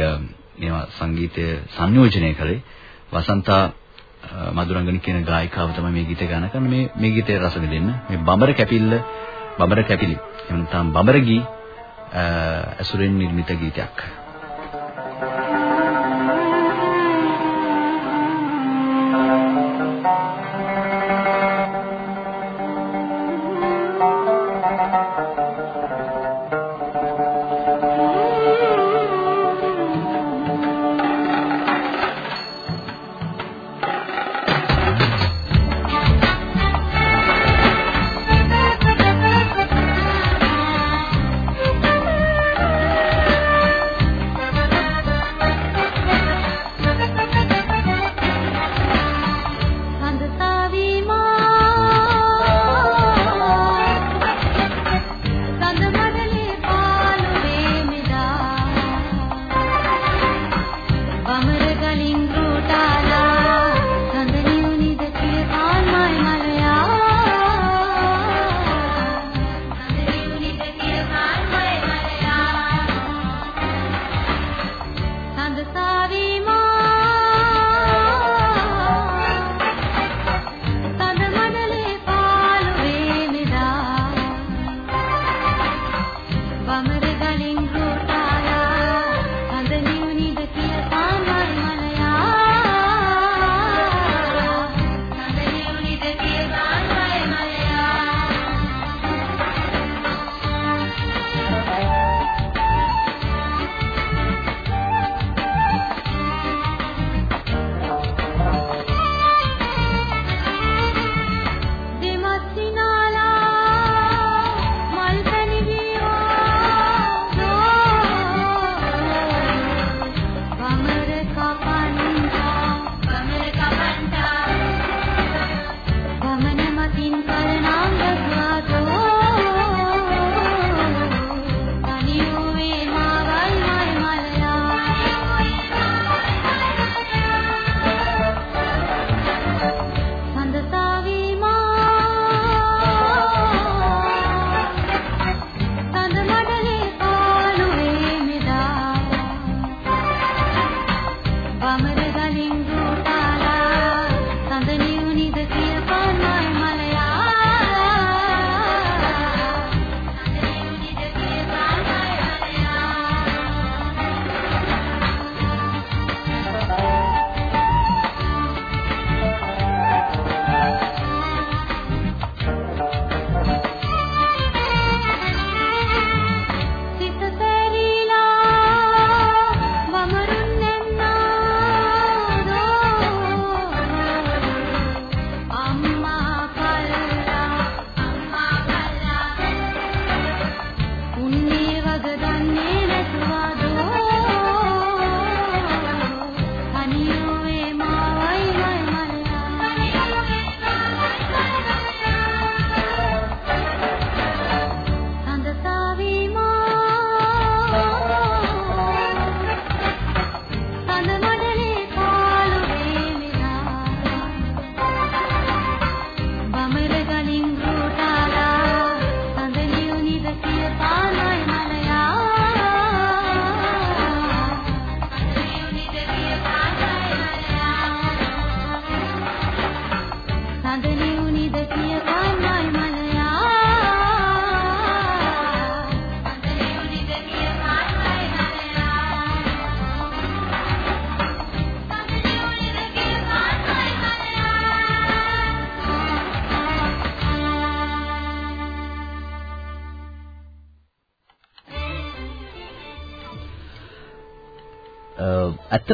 මේවා සංගීතය සංයෝජනය කළේ. වසන්තා මధుරංගන කියන ගායිකාව තමයි මේ ගීතය ගාන කරන්නේ. මේ මේ ගීතේ රස විඳින්න. මේ බඹර කැපිල්ල බඹර කැපිලි. එහෙම නැත්නම් බඹර ගී ඇසුරෙන් නිර්මිත ගීතයක්.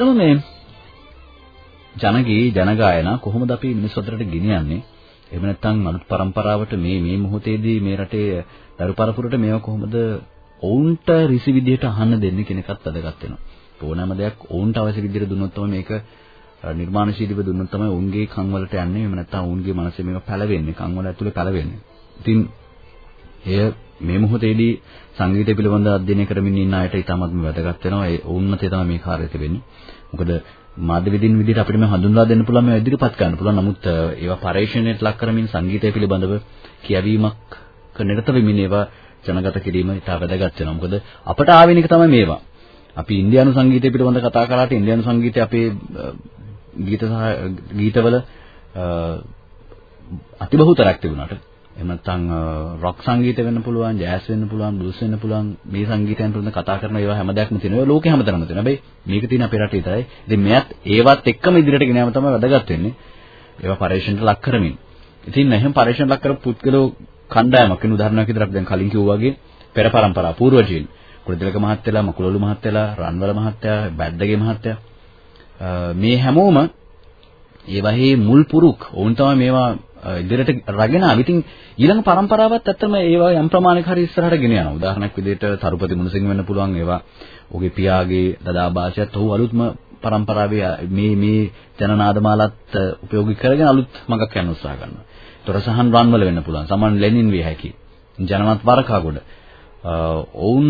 ඇත්තටම මේ ජනගී ජනගායනා කොහොමද අපි මිනිස් අතරට ගෙනියන්නේ? එහෙම නැත්නම් අලුත් પરම්පරාවට මේ මේ මොහොතේදී මේ රටේ දරු පරපුරට මේවා කොහොමද ඔවුන්ට රිසි විදියට අහන්න දෙන්නේ කියන එකත් වැදගත් වෙනවා. ඕනෑම දෙයක් ඔවුන්ට අවශ්‍ය විදියට දුන්නොත් තමයි මේක නිර්මාණශීලීව දුන්නොත් තමයි ඔවුන්ගේ කන් වලට යන්නේ. එහෙම නැත්නම් ඔවුන්ගේ මනසේ මේක පැලවෙන්නේ. කන් වල ඇතුලේ පැලවෙන්නේ. ඉතින් එය මේ මොහොතේදී සංගීතය පිළිබඳ අධ්‍යයනය කරමින් ඉන්න අයට ඉතාමත්ම වැදගත් වෙනවා. ඒ උන්නතේ තමයි මේ කාර්යය වෙන්නේ. මොකද මාධ්‍ය විදින් විදිහට අපිට මේ හඳුන්වා දෙන්න පුළුවන් මේ ඉදිරිපත් කරන්න පුළුවන්. නමුත් ඒවා පරිශ්‍රණයට ලක් කරමින් සංගීතය පිළිබඳව කියවීමක් නිරත වෙමින් ඒවා ජනගත කිරීම ඉතා වැදගත් වෙනවා. මොකද අපට ආවෙනික තමයි මේවා. අපි ඉන්දියානු සංගීතය පිළිබඳ කතා කරාට ඉන්දියානු සංගීතය අපේ ගීත සහ ගීතවල අතිබහුතරක් තිබුණාට එහෙම නැත්නම් රොක් සංගීතය වෙන්න පුළුවන්, ජෑස් වෙන්න පුළුවන්, බ්ලූස් වෙන්න පුළුවන්. මේ සංගීතයන් පිළිබඳ කතා කරන ඒවා හැම දෙයක්ම තියෙනවා. ලෝකෙ හැමතැනම තියෙනවා. හැබැයි මේක තියෙන අපේ රටේ විතරයි. ඉතින් මෙයත් ඒවත් එක්කම ඉදිරියට ගෙන යාම තමයි වැදගත් වෙන්නේ. ඒවා පරිශ්‍රණයට ලක් කරමින්. ඉතින් එහෙම පරිශ්‍රණයට ලක් කරපු පුද්ගලෝ කණ්ඩායමක් වෙන උදාහරණයක් විදිහට අපි දැන් කලින් කිව්වා වගේ පෙර පරම්පරා පූර්වජීන් කුරුදිලක මහත්තයලා, මකුලොළු මහත්තයලා, රන්වල මහත්තයා, බැද්දගේ මහත්තයා මේ හැමෝම ඒ වහේ මුල් පුරුක් වුන් තමයි මේවා ඉදිරියට රැගෙන ආව. ඉතින් ඊළඟ પરම්පරාවත් ඇත්තම ඒවා යම් ප්‍රමාණයක හරි ඉස්සරහට ගෙන යනවා. උදාහරණයක් විදිහට තරුපති මුණසිංහ වෙන්න පුළුවන් ඒවා. ඔහුගේ පියාගේ දදාභාෂයත් ඔහු අලුත්ම પરම්පරාවේ මේ මේ ජනනාදමාලත් උපයෝගී කරගෙන අලුත් මඟක් යන්න උත්සාහ කරනවා. තොරසහන් රන්වල වෙන්න පුළුවන්. සමන් ලෙනින් විය හැකි. ජනමත් වරකාගොඩ. ඔවුන්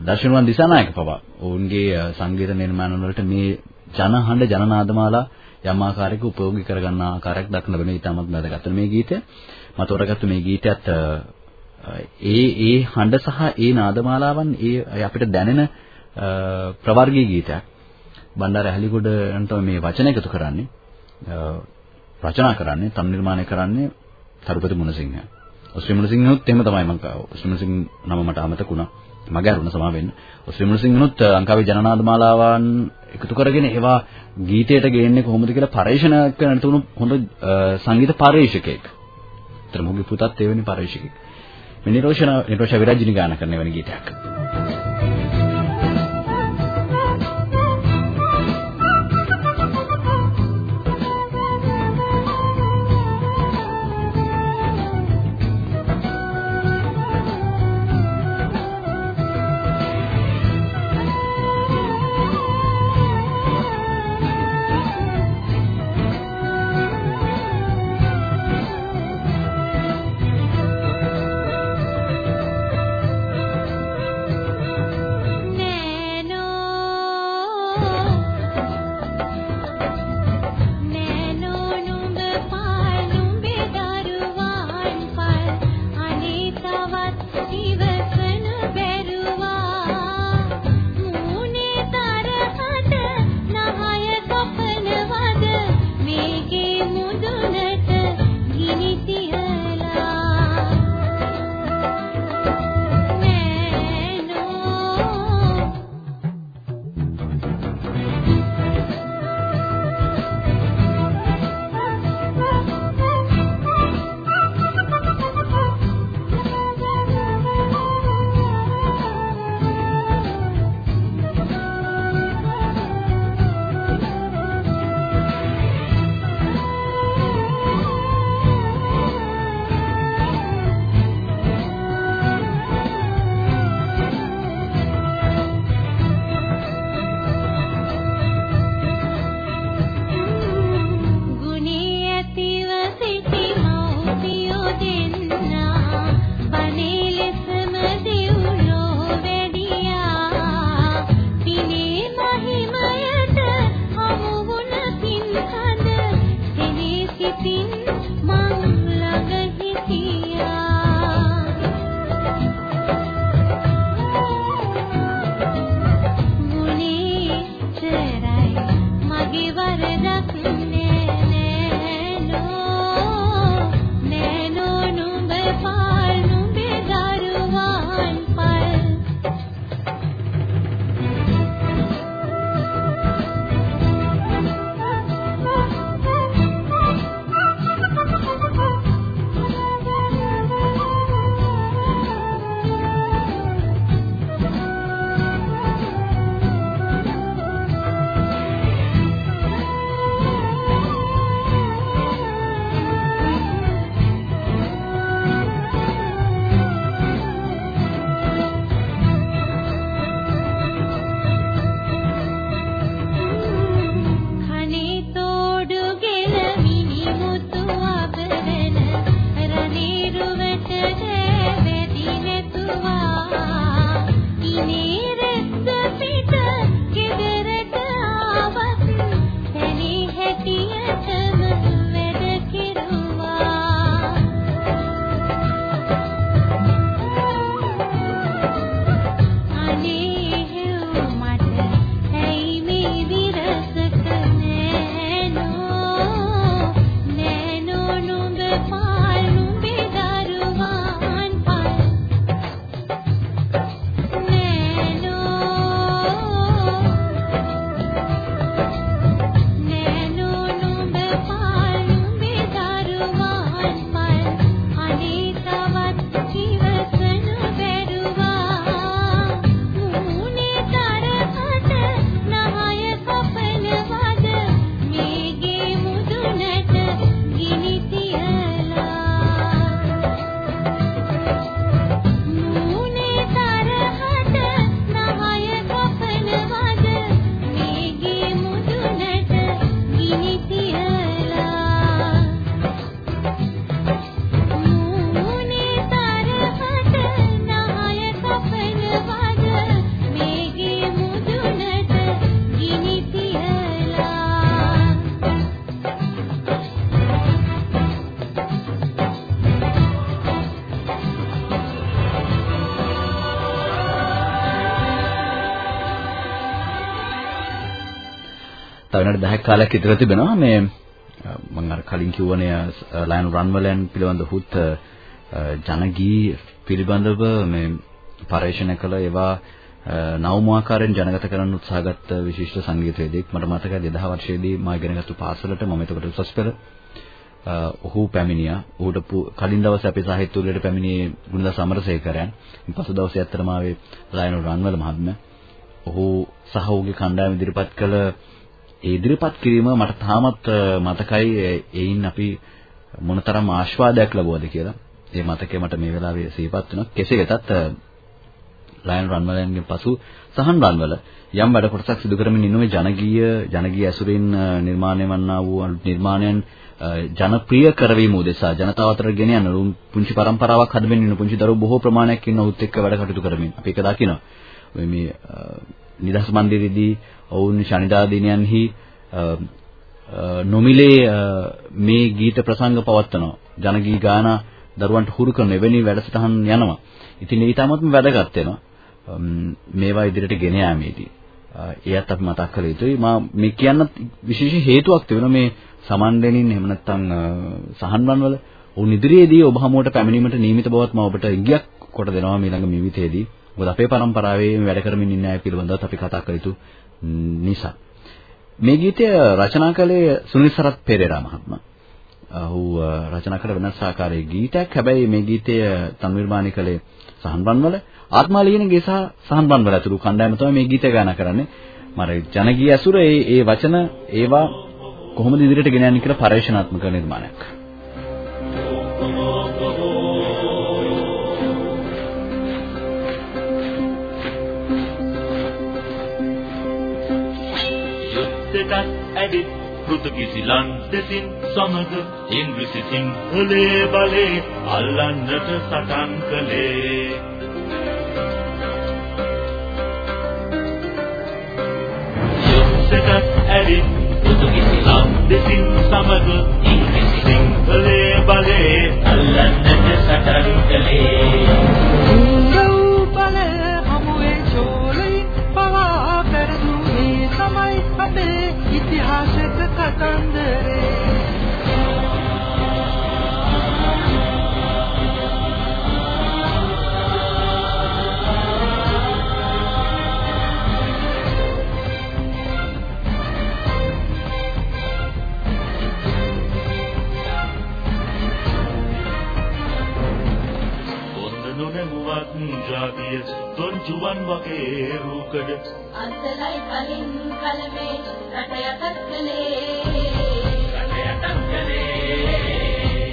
දර්ශනවන් දිසානායක පවා ඔවුන්ගේ සංගීත නිර්මාණ වලට මේ ජනහඬ ජනනාදමාලා යම් ආකාරයක උපයෝගී කරගන්න ආකාරයක් දක්න වෙන ඉතාමත් වැදගත් මේ ගීතය. මම තෝරගත්තු මේ ගීතයත් ඒ ඒ හඬ සහ ඒ නාදමාලාවන් ඒ අපිට දැනෙන ප්‍රවර්ගීය ගීතයක්. බණ්ඩාර ඇහලිගොඩන්ට මේ වචන එකතු කරන්නේ රචනා කරන්නේ තම් නිර්මාණය කරන්නේ තරුපති මුණසිංහ. ඔස්ත්‍රී මුණසිංහනුත් එහෙම තමයි මම ඔස්ත්‍රී මුණසිංහ නම මට අමතක වුණා. මගේ අරුණ සමා වෙන්න. ඔස්ත්‍රී මුණසිංහනුත් ලංකාවේ ජනනාද මාලාවන් එකතු කරගෙන ඒවා ගීතයට ගේන්නේ කොහොමද කියලා පරීක්ෂණ කරන්න තුණු හොඳ සංගීත පරීක්ෂකෙක්. ඒතර මොහුගේ පුතත් එවැනි පරීක්ෂකෙක්. මේ නිරෝෂණ නිරෝෂ විරජිනී ගාන කරන එවැනි ගීතයක්. තව විනාඩි 10ක් කාලයක් ඉතර තිබෙනවා මේ මම අර කලින් කිව්වනේ ලයන් රන්වලන් පිළිබඳ හුත් ජනගී පිළිබඳව මේ පරේක්ෂණ කළ ඒවා නවම ආකාරයෙන් ජනගත කරන්න උත්සාහගත් විශිෂ්ට සංගීතවේදියෙක් මට මතකයි 2000 වර්ෂයේදී මම ඉගෙනගත්තු පාසලට මම එතකොට උසස් පෙළ ඔහු පැමිණියා. ඔහුට කලින් දවසේ අපේ සාහිත්‍ය උළෙලට පැමිණියේ ගුණදාස අමරසේකරයන්. පසු දවසේ ඇත්තටම ආවේ ලයනල් රන්වල මහත්මයා. ඔහු සහ ඔහුගේ කණ්ඩායම ඉදිරිපත් කළ ඒ ඉදිරිපත් කිරීම මට තාමත් මතකයි එයින් අපි මොනතරම් ආස්වාදයක් ලැබුවද කියලා. ඒ මතකය මට මේ වෙලාවේ සිහිපත් වෙනවා. කෙසේ වෙතත් ලයන් රන්වලන්ගෙන් පසු සහන් රන්වල යම් වැඩ කොටසක් සිදු කරමින් ඉන්නුවේ ජනගීය ජනගීය ඇසුරින් නිර්මාණය වන්නා වූ නිර්මාණයන් ජනප්‍රිය කරවීම උදෙසා ජනතාව අතර ගෙන යන පුංචි પરම්පරාවක් හදමින් ඉන්න පුංචි දරුවෝ බොහෝ ප්‍රමාණයක් ඉන්න උත් එක්ක වැඩ කටයුතු කරමින් අපි ඒක දකිනවා. මේ නිදහස් මන්දිරයේදී ඔවුන් ශනිදා දිනයන්හි නොමිලේ මේ ගීත ප්‍රසංග පවත්වනවා. ජනගී ගාන දරුවන්ට හුරු කරන එවැනි වැඩසටහන් යනවා. ඉතින් ඒ ඊටමත්ම වැදගත් වෙනවා. මේවා ඉදිරියට ගෙන යාමේදී. එයත් අපි මතක් කළ යුතුයි. මා මේ කියන්න විශේෂ හේතුවක් තිබෙනවා මේ සමන්දෙනින් එහෙම නැත්නම් සහන්වන් වල උන් ඉදිරියේදී ඔබ හමුවට පැමිණීමට නියමිත බවත් මම ඔබට ඉඟියක් කොට දෙනවා ඊළඟ මිවිතේදී. මොකද අපේ પરම්පරාවේ වැඩ කරමින් ඉන්න අය පිළිබඳව අපි කතා කළ යුතු නිසා. මේ ගීතය රචනා කළේ සුනිල් සරත් පෙරේරා මහත්මයා. ඔහු රචනා කළ වෙනස් ආකාරයේ ගීතයක්. හැබැයි මේ ගීතය තන්නිර්මාණය කළේ සහන්වන් වල ආත්මාලියනගේ සහ සහන්වන් වල ඇතුළු කණ්ඩායම තමයි මේ ගීතය ගායනා කරන්නේ. මර ජනගී ඇසුර ඒ ඒ වචන ඒවා කොහොමද ඉදිරියට ගෙන යන්නේ කියලා පරීක්ෂණාත්මක නිර්මාණයක්. යුද්ධයටත් ඇවිත් පෘතුගීසි ලන්දසින් සමග ඉංග්‍රීසි සිංහලේ බලේ අල්ලන්නට සටන් කළේ. යුද්ධයටත් ඇවිත් පෘතුගීසි ලන්දසින් සමග ඉංග්‍රීසි සිංහලේ බලේ අල්ලන්නට සටන් කළේ උංගව් බල හමුවේ චෝලයින් පවා පෙරදුනේ තමයි අපේ ඉතිහාසක කතන්දරේ නොනැමුවත් ජාතිය තොංචුවන් වගේ රූකඩ. අන්තලයි කලින් කලමේ රට යටත් කළේ රට යටත් කළේ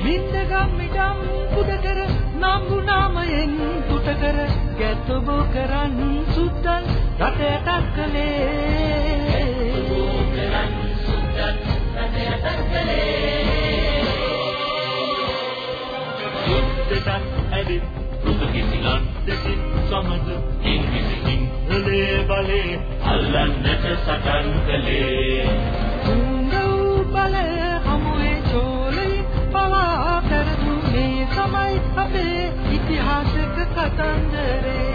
මින්දගම් මිඩම් පුද කර නම්බු නාමයෙන් තුට කර ගැතබෝ කරන් සුද්දන් රට යටත් කළේ කරන් සුද්දන් රට යටත් කළේ යුද්ධයටත් ඇවිත් පෘතුගීසි ලන්දසින් සමග ඉංග්‍රීසි සිංහලේ බලේ. අල්ලන්නට සටන් කළේ. උංගව් බල හමුවේ චෝලයින් පවා පෙරදුනේ තමයි අපේ ඉතිහාසක කතන්දරේ.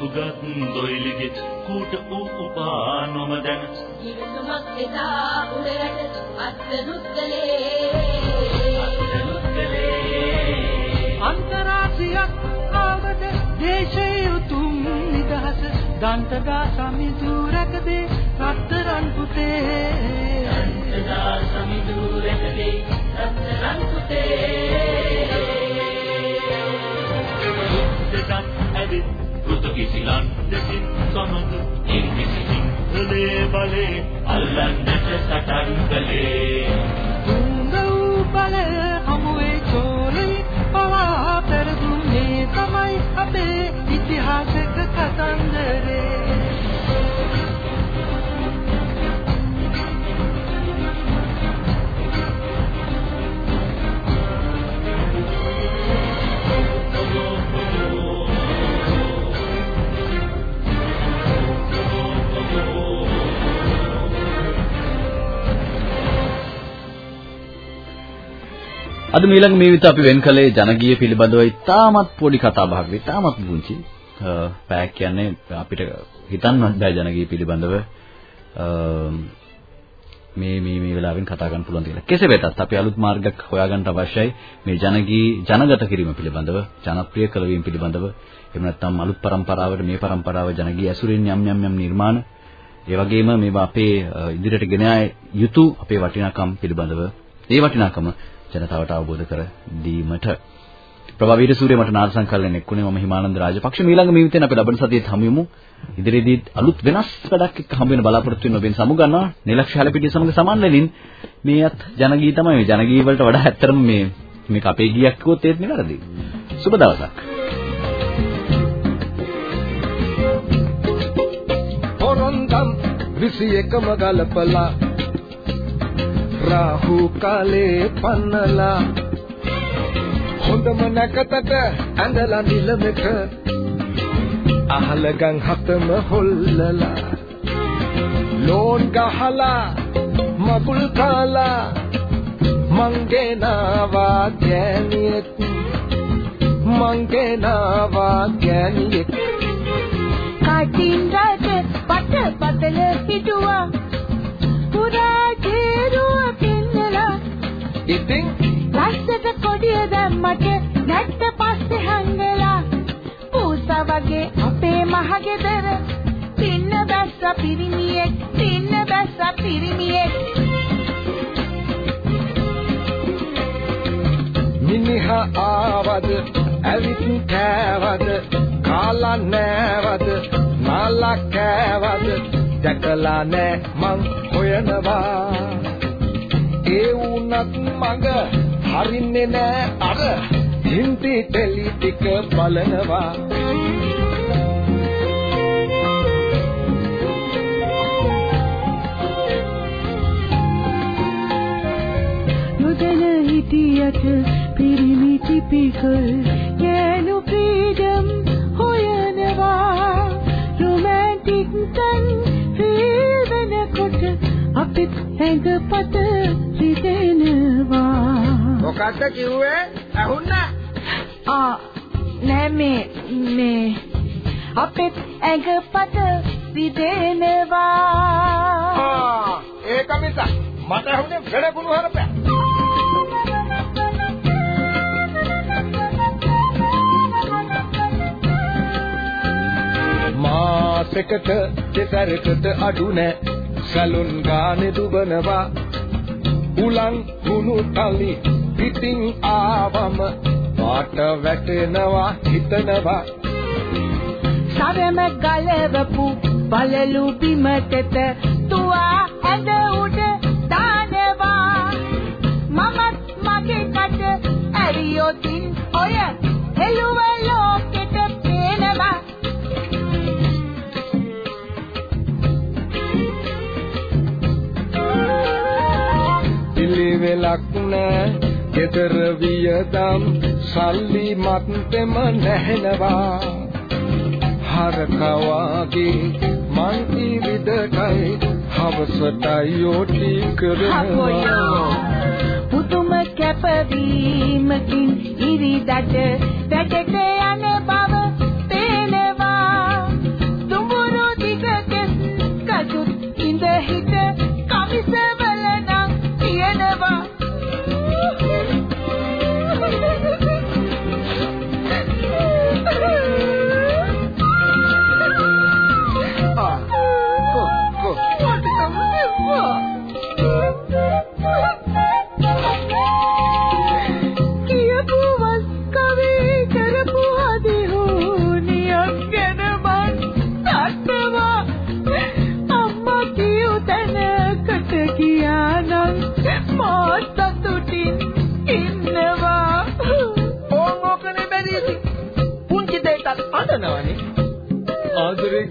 උගත් දොයිලිගේ කූට වූ උපා නොම දැන ජීවිතමක් එදා උඩරට කළේ අන්තරාසියක් ආවද දේශයේ උතුම් නිදහස දන්තදා සමිඳුරකදී රත්තරන් පුතේ සදා සමිඳුරකදී රත්තරන් පුතේ යුද්ධයටත් ඇවිත් පෘතුගීසි ලන්දසින් සමග ඉංග්‍රීසි සිංහලේ බලේ අල්ලන්නට සටන් කළේ උංගව් බල හමුවේ චෝලයි පවා පෙරදුනේ තමයි අපේ ඉතිහාසක කතන්දරේ අද මීළඟ මේ විත අපි වෙන් කළේ ජනගීය පිළිබඳව ඉතාමත් පොඩි කතා බහක්. ඉතාමත් පුංචි. පැයක් කියන්නේ අපිට හිතන්නවත් බෑ ජනගීය පිළිබඳව මේ මේ මේ වෙලාවෙන් කතා කරන්න පුළුවන් කියලා. කෙසේ වෙතත් අපි අලුත් මාර්ගයක් හොයාගන්න අවශ්‍යයි මේ ජනගී ජනගත කිරීම පිළිබඳව, ජනප්‍රිය කළවීම පිළිබඳව. එහෙම නැත්නම් අලුත් પરම්පරාවට මේ પરම්පරාව ජනගී ඇසුරින් යම් යම් යම් නිර්මාණ ඒ වගේම මේවා අපේ ඉදිරියට ගෙන යුතු අපේ වටිනාකම් පිළිබඳව ඒ වටිනාකම ජනතාවට අවබෝධ කර දීමට. ප්‍රභාවීර සූර්ය මට නාද සංකල්පයෙන් එක්ුණේ මම හිමානන්ද රාජපක්ෂ. ඊළඟ මීවිතෙන් අපි ලබන සතියේත් හමු වෙමු ඉදිරියේදී අලුත් වෙනස් වැඩක් එක්ක හම්බ වෙන බලාපොරොත්තු වෙන ඔබෙන් සමුගන්නවා නිලක්ෂ හැලපිටිය සමග සමන් වෙලින් මේත් ජනගී තමයි මේ ජනගී වලට වඩා ඇත්තරම මේ මේක අපේ ගීයක් කිව්වොත් ඒත් නෙවෙයි සුබ දවසක්. පොරොන්දම් විසි එකම ගලපලා රාහු කාලේ පන්නලා හොඳම නැකතට ඇඳලා නිලමෙට අහලගන් හතම හොල්ලලා. ලෝන් ගහලා මකුල් කාලා මංගේ නාවා ගෑනියෙක් මංගේ නාවා ගෑනියෙක් කටින් රට පට පතල හිටුවා. පුරා ජේරුව පින්නලා ඉතින් ලස්සට කොඩිය දැම්මට නැට්ට පස්සේ හංගලා පූසා වගේ අපේ මහගෙදර පින්න බැස්ස පිරිමියෙක් පින්න බැස්ස පිරිමියෙක් මිනිහා ආවද ඇවිත් කෑවද කාලා නෑවද නාලා කෑවද දැකලා නෑ මං හොයනවා. ඒ වුණත් මග හරින්නේ නෑ අර හින්දි ටෙලි ටික බලනවා. නොදැන හිටියට පිරිමි ටිපිකල් ගෑනු ෆ්‍රීඩම් හොයනවා. රොමැන්ටික් තන් ෆීල් වෙනකොට අපිත් හැඟපත රිදෙනවා මොකද්ද කිව්වේ? ඇහුණා. ආ නෑ මේ මේ. අපිත් ඇඟපත රිදෙනවා ආ ඒක මිස මට ඇහුනේ වෙන කුණු හරපෑ මාසෙකට දෙතරකට අඩු නෑ සලුන් ගානේ දුබනවා. උලන් කුණු තලි පිටින් ආවම පාට වැටෙනවා හිතනවා. සරම ගලවපු බලලු බිමටත තුවා ඇඳ උඩ දානවා. මමත් මගේ කට ඇරියොතින් ඔය ගෙදර වියදම් සල්ලි මත්තෙම නැහෙනවා. හරකවාගේ මං ඉවිදටයි හවසටයි යෝටි කරනවා. පුතුම කැපවීමකින් ඉරිදට වැඩට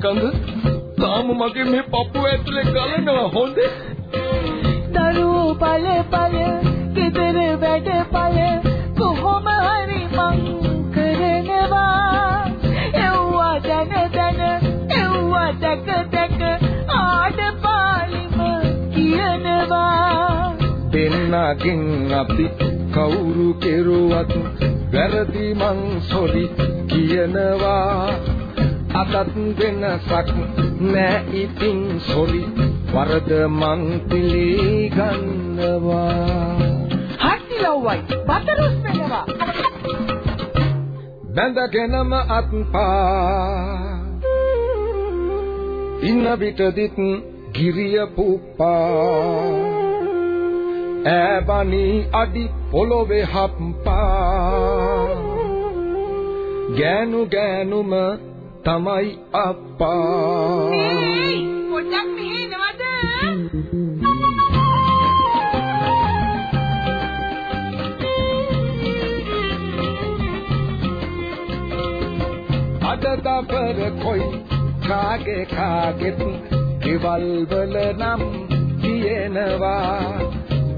කඳ තාම මගේ මේ පපුව ඇතුලේ ගලනවා හොඳේ. දරුවෝ පල පල ගෙදර වැඩ පල කොහොම හරි මං කරනවා. එව්වා දැන දැන එව්වා දැක දැක ආඩපාලිම කියනවා. දෙන්නකින් අපි කවුරු කෙරුවත් වැරදි මං සොරි කියනවා අතත් වෙනසක් නෑ ඉතින් සොරි වරද මං පිළිගන්නවා. හත්තිලව්වයි පතරොස් වෙනවා. බැඳගෙනම අත්පා ඉන්න විටදිත් ගිරිය පුප්පා. ඈබනි අඩි පොළොවේ හප්පා ගෑනු ගෑනුම තමයි අප්පා. පොඩ්ඩක් මෙහෙනවද අද දබර කොයි කාගේ කාගෙත් කෙවල් වල නම් තියෙනවා.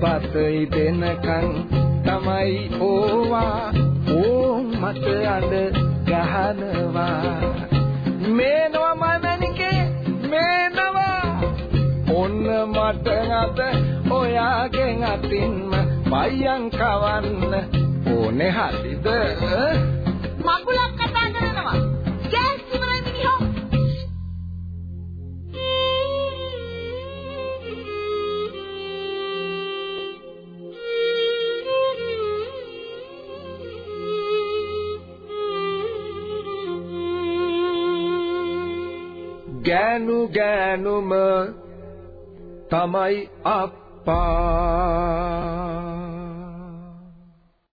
බතයි දෙනකන් තමයි ඕවා. ඕම් මත අඬ ගහනවා මේනවා මමනිකේ මේනවා. ඔන්න මට අද ඔයාගෙන් අතින්ම පයන් කවන්න ඕනේ හරිද? මගුලක් ගෑනු ගෑනුම තමයි අප්පා.